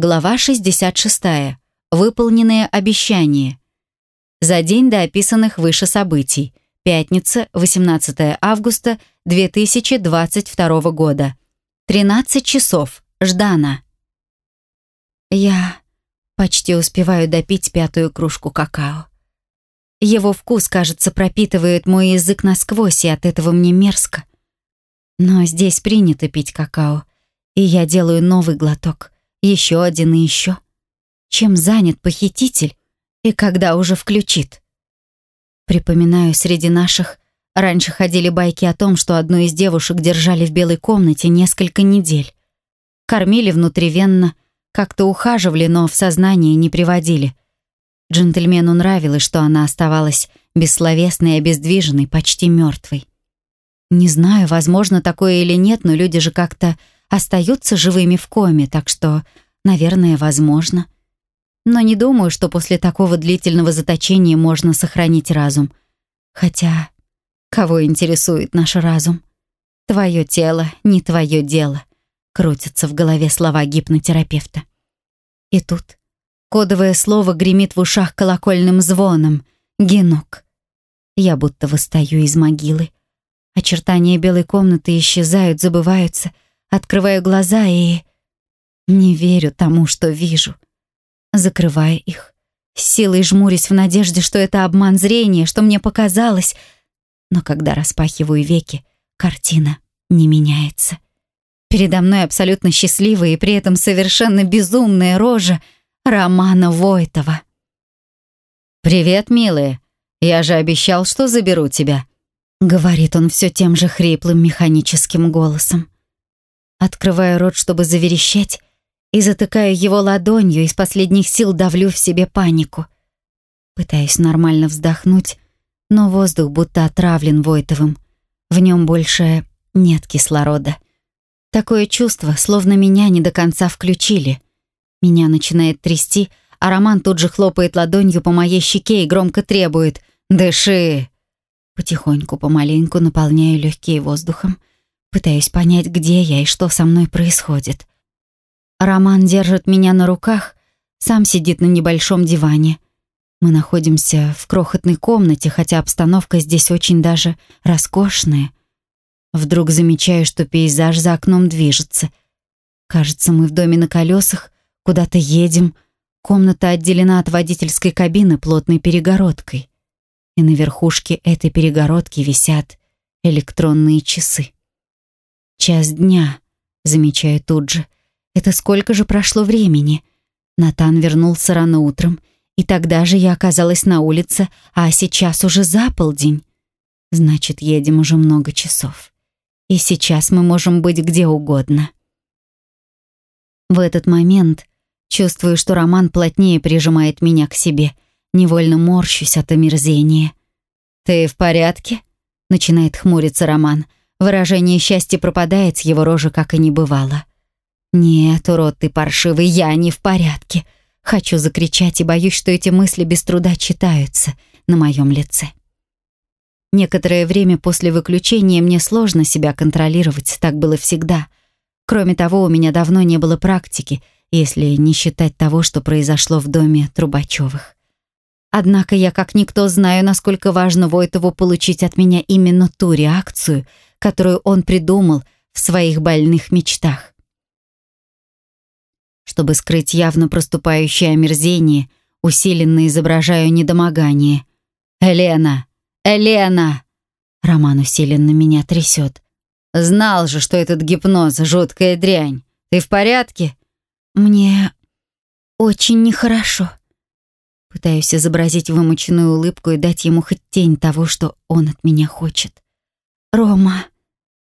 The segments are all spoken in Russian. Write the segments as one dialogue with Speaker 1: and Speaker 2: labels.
Speaker 1: Глава 66. Выполненные обещания. За день до описанных выше событий. Пятница, 18 августа 2022 года. 13 часов. Ждана. Я почти успеваю допить пятую кружку какао. Его вкус, кажется, пропитывает мой язык насквозь, и от этого мне мерзко. Но здесь принято пить какао, и я делаю новый глоток — еще один и еще. Чем занят похититель и когда уже включит? Припоминаю, среди наших раньше ходили байки о том, что одну из девушек держали в белой комнате несколько недель. Кормили внутривенно, как-то ухаживали, но в сознание не приводили. Джентльмену нравилось, что она оставалась бессловесной и обездвиженной, почти мертвой. Не знаю, возможно такое или нет, но люди же как-то остаются живыми в коме, так что, наверное, возможно. Но не думаю, что после такого длительного заточения можно сохранить разум. Хотя, кого интересует наш разум? Твое тело, не твое дело. Крутятся в голове слова гипнотерапевта. И тут кодовое слово гремит в ушах колокольным звоном. Генок. Я будто восстаю из могилы. Очертания белой комнаты исчезают, забываются — Открываю глаза и... Не верю тому, что вижу. Закрываю их. С силой жмурюсь в надежде, что это обман зрения, что мне показалось. Но когда распахиваю веки, картина не меняется. Передо мной абсолютно счастливая и при этом совершенно безумная рожа Романа Войтова.
Speaker 2: «Привет, милая. Я же обещал, что заберу тебя», —
Speaker 1: говорит он все тем же хриплым механическим голосом. Открываю рот, чтобы заверещать, и затыкаю его ладонью, из последних сил давлю в себе панику. Пытаюсь нормально вздохнуть, но воздух будто отравлен Войтовым. В нем больше нет кислорода. Такое чувство, словно меня не до конца включили. Меня начинает трясти, а Роман тут же хлопает ладонью по моей щеке и громко требует «Дыши!». Потихоньку, помаленьку наполняю легкие воздухом, Пытаюсь понять, где я и что со мной происходит. Роман держит меня на руках, сам сидит на небольшом диване. Мы находимся в крохотной комнате, хотя обстановка здесь очень даже роскошная. Вдруг замечаю, что пейзаж за окном движется. Кажется, мы в доме на колесах, куда-то едем. Комната отделена от водительской кабины плотной перегородкой. И на верхушке этой перегородки висят электронные часы. Час дня, замечаю тут же. Это сколько же прошло времени? Натан вернулся рано утром, и тогда же я оказалась на улице, а сейчас уже за полдень. Значит, едем уже много часов. И сейчас мы можем быть где угодно. В этот момент чувствую, что Роман плотнее прижимает меня к себе, невольно морщусь от омерзения. «Ты в порядке?» — начинает хмуриться Роман — Выражение счастья пропадает с его рожи, как и не бывало. «Нет, урод ты паршивый, я не в порядке». Хочу закричать и боюсь, что эти мысли без труда читаются на моем лице. Некоторое время после выключения мне сложно себя контролировать, так было всегда. Кроме того, у меня давно не было практики, если не считать того, что произошло в доме Трубачевых. Однако я как никто знаю, насколько важно Войтову получить от меня именно ту реакцию — которую он придумал в своих больных мечтах. Чтобы скрыть явно проступающее омерзение, усиленно изображаю недомогание. «Элена! Элена!» Роман усиленно меня трясет. «Знал же, что этот гипноз — жуткая дрянь. Ты в порядке?» «Мне очень нехорошо». Пытаюсь изобразить вымученную улыбку и дать ему хоть тень того, что он от меня хочет. «Рома,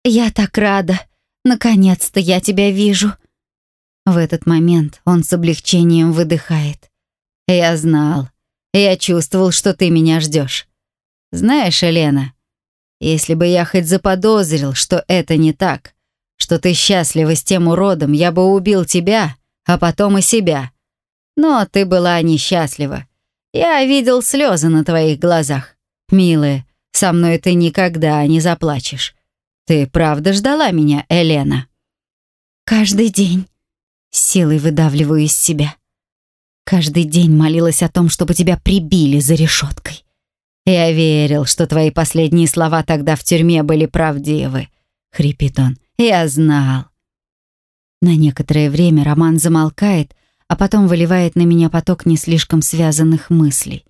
Speaker 1: я так рада. Наконец-то я тебя вижу». В этот момент он с облегчением выдыхает. «Я знал. Я чувствовал, что ты меня ждешь. Знаешь, Елена, если бы я хоть заподозрил, что это не так, что ты счастлива с тем уродом, я бы убил тебя, а потом и себя. Но ты была несчастлива. Я видел слезы на твоих глазах. Милая, со мной ты никогда не заплачешь. Ты правда ждала меня, Елена?» «Каждый день», силой выдавливаю из себя. Каждый день молилась о том, чтобы тебя прибили за решеткой.
Speaker 2: «Я верил, что твои последние слова тогда в тюрьме были правдивы», — хрипит он. «Я знал».
Speaker 1: На некоторое время Роман замолкает, а потом выливает на меня поток не слишком связанных мыслей.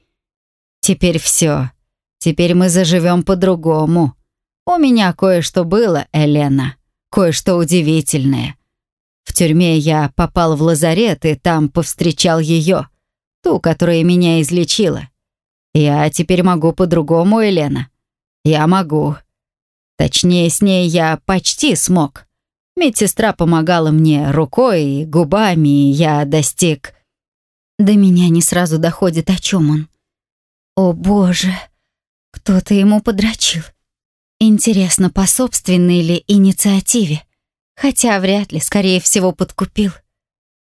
Speaker 2: «Теперь все. Теперь мы заживем по-другому. У меня кое-что было, Елена, кое-что удивительное. В тюрьме я попал в лазарет и там повстречал ее, ту, которая меня излечила. Я теперь могу по-другому, Елена. Я могу. Точнее, с ней я почти смог. Медсестра помогала мне рукой и губами, и я достиг...
Speaker 1: До меня не сразу доходит, о чем он. О боже, кто-то ему подрочил. Интересно, по собственной ли инициативе? Хотя вряд ли, скорее всего, подкупил.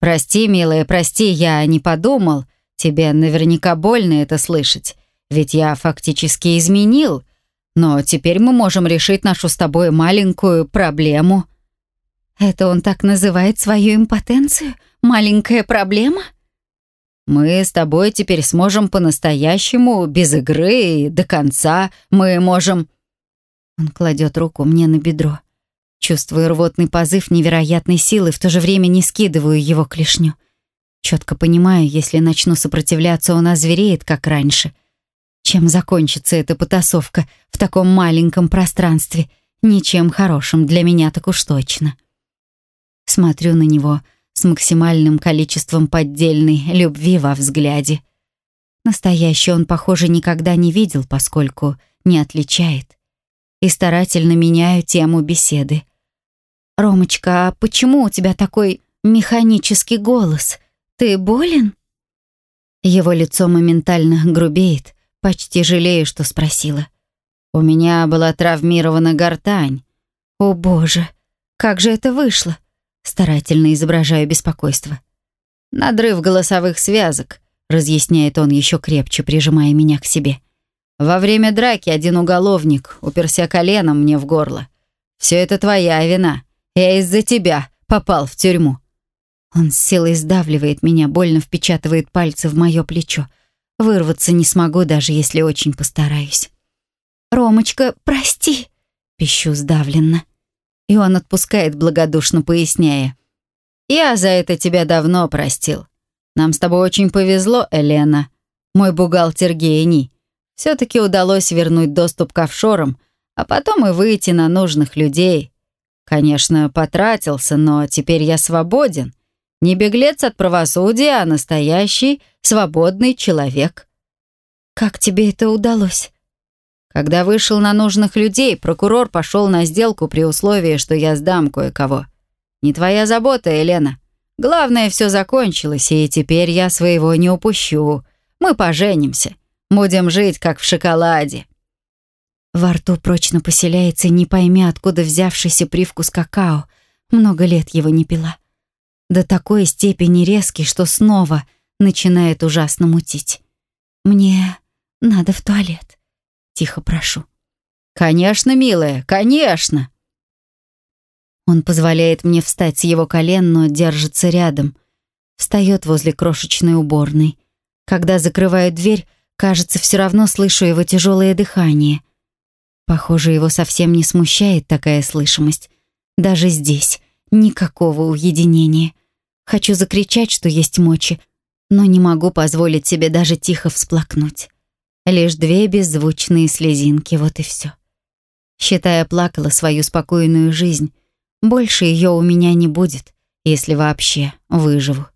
Speaker 2: «Прости, милая, прости, я не подумал. Тебе наверняка больно это слышать. Ведь я фактически изменил. Но теперь мы можем решить нашу с тобой маленькую проблему».
Speaker 1: Это он так называет свою импотенцию? Маленькая проблема?
Speaker 2: Мы с тобой теперь сможем по-настоящему, без игры и до конца. Мы можем...»
Speaker 1: Он кладет руку мне на бедро. Чувствую рвотный позыв невероятной силы, в то же время не скидываю его клешню. Четко понимаю, если начну сопротивляться, он озвереет, как раньше. Чем закончится эта потасовка в таком маленьком пространстве? Ничем хорошим для меня так уж точно. Смотрю на него с максимальным количеством поддельной любви во взгляде. Настоящий он, похоже, никогда не видел, поскольку не отличает. И старательно меняю тему беседы. «Ромочка, а почему у тебя такой механический голос? Ты болен?» Его лицо моментально грубеет, почти жалею, что спросила.
Speaker 2: «У меня была травмирована гортань».
Speaker 1: «О боже, как же это вышло?» Старательно изображаю беспокойство.
Speaker 2: «Надрыв голосовых связок», — разъясняет он еще крепче, прижимая меня к себе. «Во время драки один уголовник уперся коленом мне в горло. Все это твоя вина. Я из-за тебя попал в тюрьму».
Speaker 1: Он с силой сдавливает меня, больно впечатывает пальцы в мое плечо. Вырваться не смогу, даже если очень постараюсь. «Ромочка, прости!» — пищу сдавленно. И он отпускает, благодушно поясняя.
Speaker 2: «Я за это тебя давно простил. Нам с тобой очень повезло, Елена. Мой бухгалтер гений. Все-таки удалось вернуть доступ к офшорам, а потом и выйти на нужных людей. Конечно, потратился, но теперь я свободен. Не беглец от правосудия, а настоящий, свободный человек».
Speaker 1: «Как тебе это удалось?»
Speaker 2: Когда вышел на нужных людей, прокурор пошел на сделку при условии, что я сдам кое-кого. Не твоя забота, Елена. Главное, все закончилось, и теперь я своего не упущу. Мы поженимся. Будем жить, как в шоколаде.
Speaker 1: Во рту прочно поселяется, не пойми, откуда взявшийся привкус какао. Много лет его не пила. До такой степени резкий, что снова начинает ужасно мутить. Мне надо в туалет. Тихо прошу.
Speaker 2: «Конечно, милая, конечно!»
Speaker 1: Он позволяет мне встать с его колен, но держится рядом. Встает возле крошечной уборной. Когда закрываю дверь, кажется, все равно слышу его тяжелое дыхание. Похоже, его совсем не смущает такая слышимость. Даже здесь никакого уединения. Хочу закричать, что есть мочи, но не могу позволить себе даже тихо всплакнуть. Лишь две беззвучные слезинки, вот и все. Считая, плакала свою спокойную жизнь. Больше ее у меня не будет, если вообще выживу.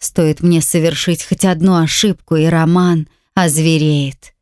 Speaker 1: Стоит мне совершить хоть одну ошибку, и Роман озвереет.